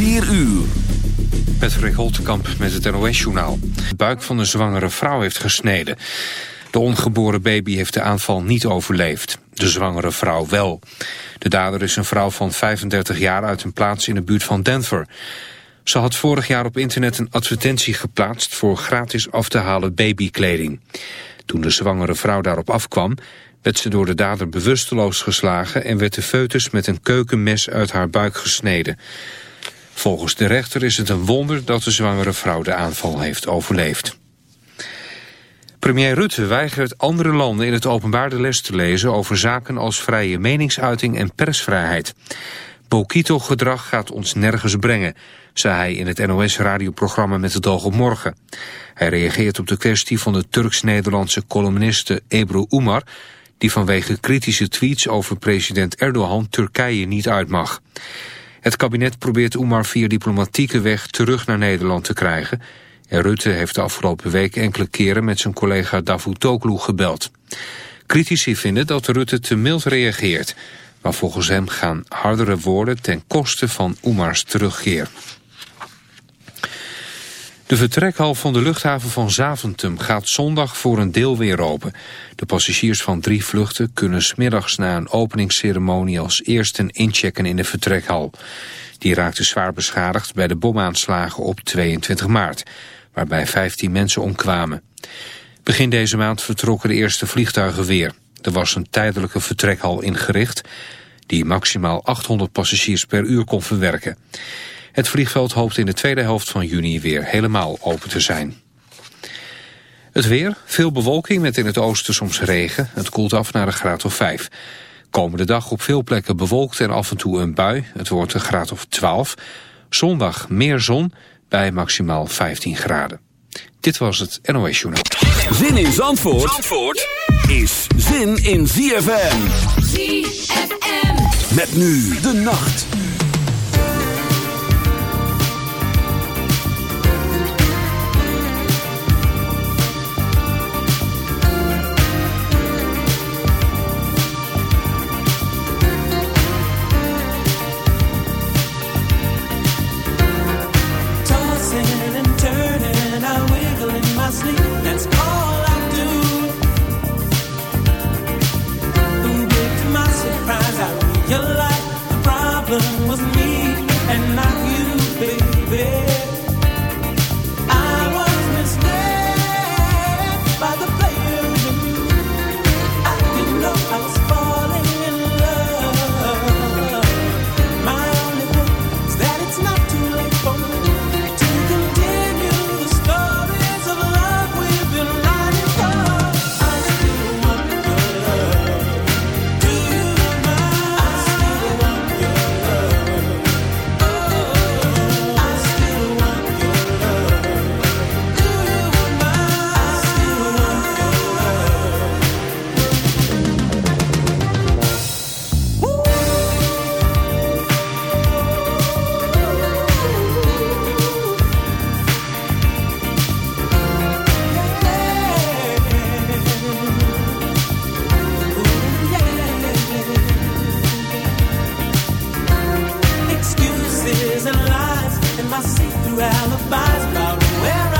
4 uur. Patrick Holtkamp met het NOS-journaal. De buik van een zwangere vrouw heeft gesneden. De ongeboren baby heeft de aanval niet overleefd. De zwangere vrouw wel. De dader is een vrouw van 35 jaar uit een plaats in de buurt van Denver. Ze had vorig jaar op internet een advertentie geplaatst... voor gratis af te halen babykleding. Toen de zwangere vrouw daarop afkwam... werd ze door de dader bewusteloos geslagen... en werd de foetus met een keukenmes uit haar buik gesneden. Volgens de rechter is het een wonder dat de zwangere vrouw de aanval heeft overleefd. Premier Rutte weigert andere landen in het openbaar de les te lezen over zaken als vrije meningsuiting en persvrijheid. Bokito-gedrag gaat ons nergens brengen, zei hij in het NOS-radioprogramma Met het oog op morgen. Hij reageert op de kwestie van de Turks-Nederlandse columniste Ebru Umar, die vanwege kritische tweets over president Erdogan Turkije niet uit mag. Het kabinet probeert Umar via diplomatieke weg terug naar Nederland te krijgen. En Rutte heeft de afgelopen week enkele keren met zijn collega Davutoglu gebeld. Critici vinden dat Rutte te mild reageert. Maar volgens hem gaan hardere woorden ten koste van Umars terugkeer. De vertrekhal van de luchthaven van Zaventem gaat zondag voor een deel weer open. De passagiers van drie vluchten kunnen smiddags na een openingsceremonie als eerste inchecken in de vertrekhal. Die raakte zwaar beschadigd bij de bomaanslagen op 22 maart, waarbij 15 mensen omkwamen. Begin deze maand vertrokken de eerste vliegtuigen weer. Er was een tijdelijke vertrekhal ingericht die maximaal 800 passagiers per uur kon verwerken. Het vliegveld hoopt in de tweede helft van juni weer helemaal open te zijn. Het weer, veel bewolking met in het oosten soms regen. Het koelt af naar een graad of 5. Komende dag op veel plekken bewolkt en af en toe een bui. Het wordt een graad of 12. Zondag meer zon bij maximaal 15 graden. Dit was het NOS Journal. Zin in Zandvoort, Zandvoort is zin in ZFM. ZFM. Met nu de nacht. and lies and my see-through alibis. About where I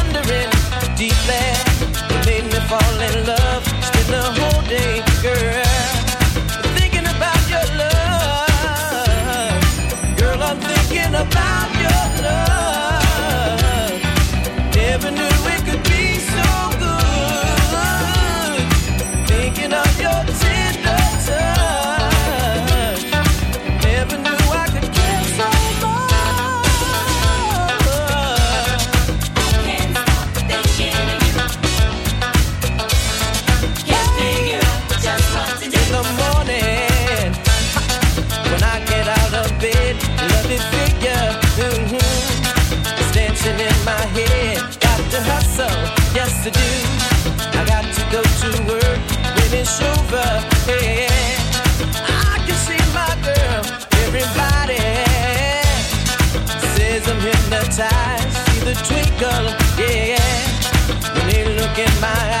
to do. I got to go to work when it's over. Yeah, I can see my girl. Everybody says I'm hypnotized. See the twinkle, yeah, when they look in my eyes.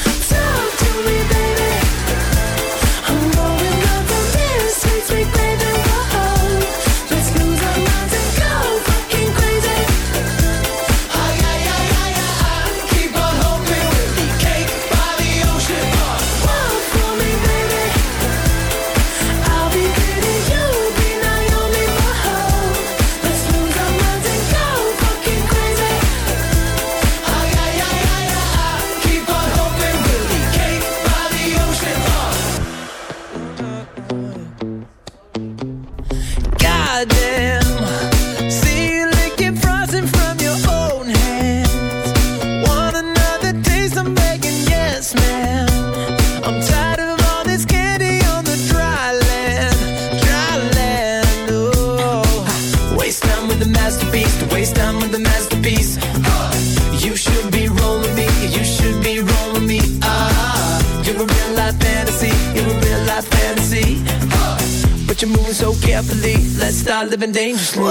living dangerously.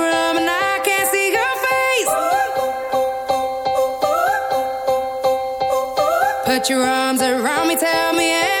Put your arms around me, tell me everything's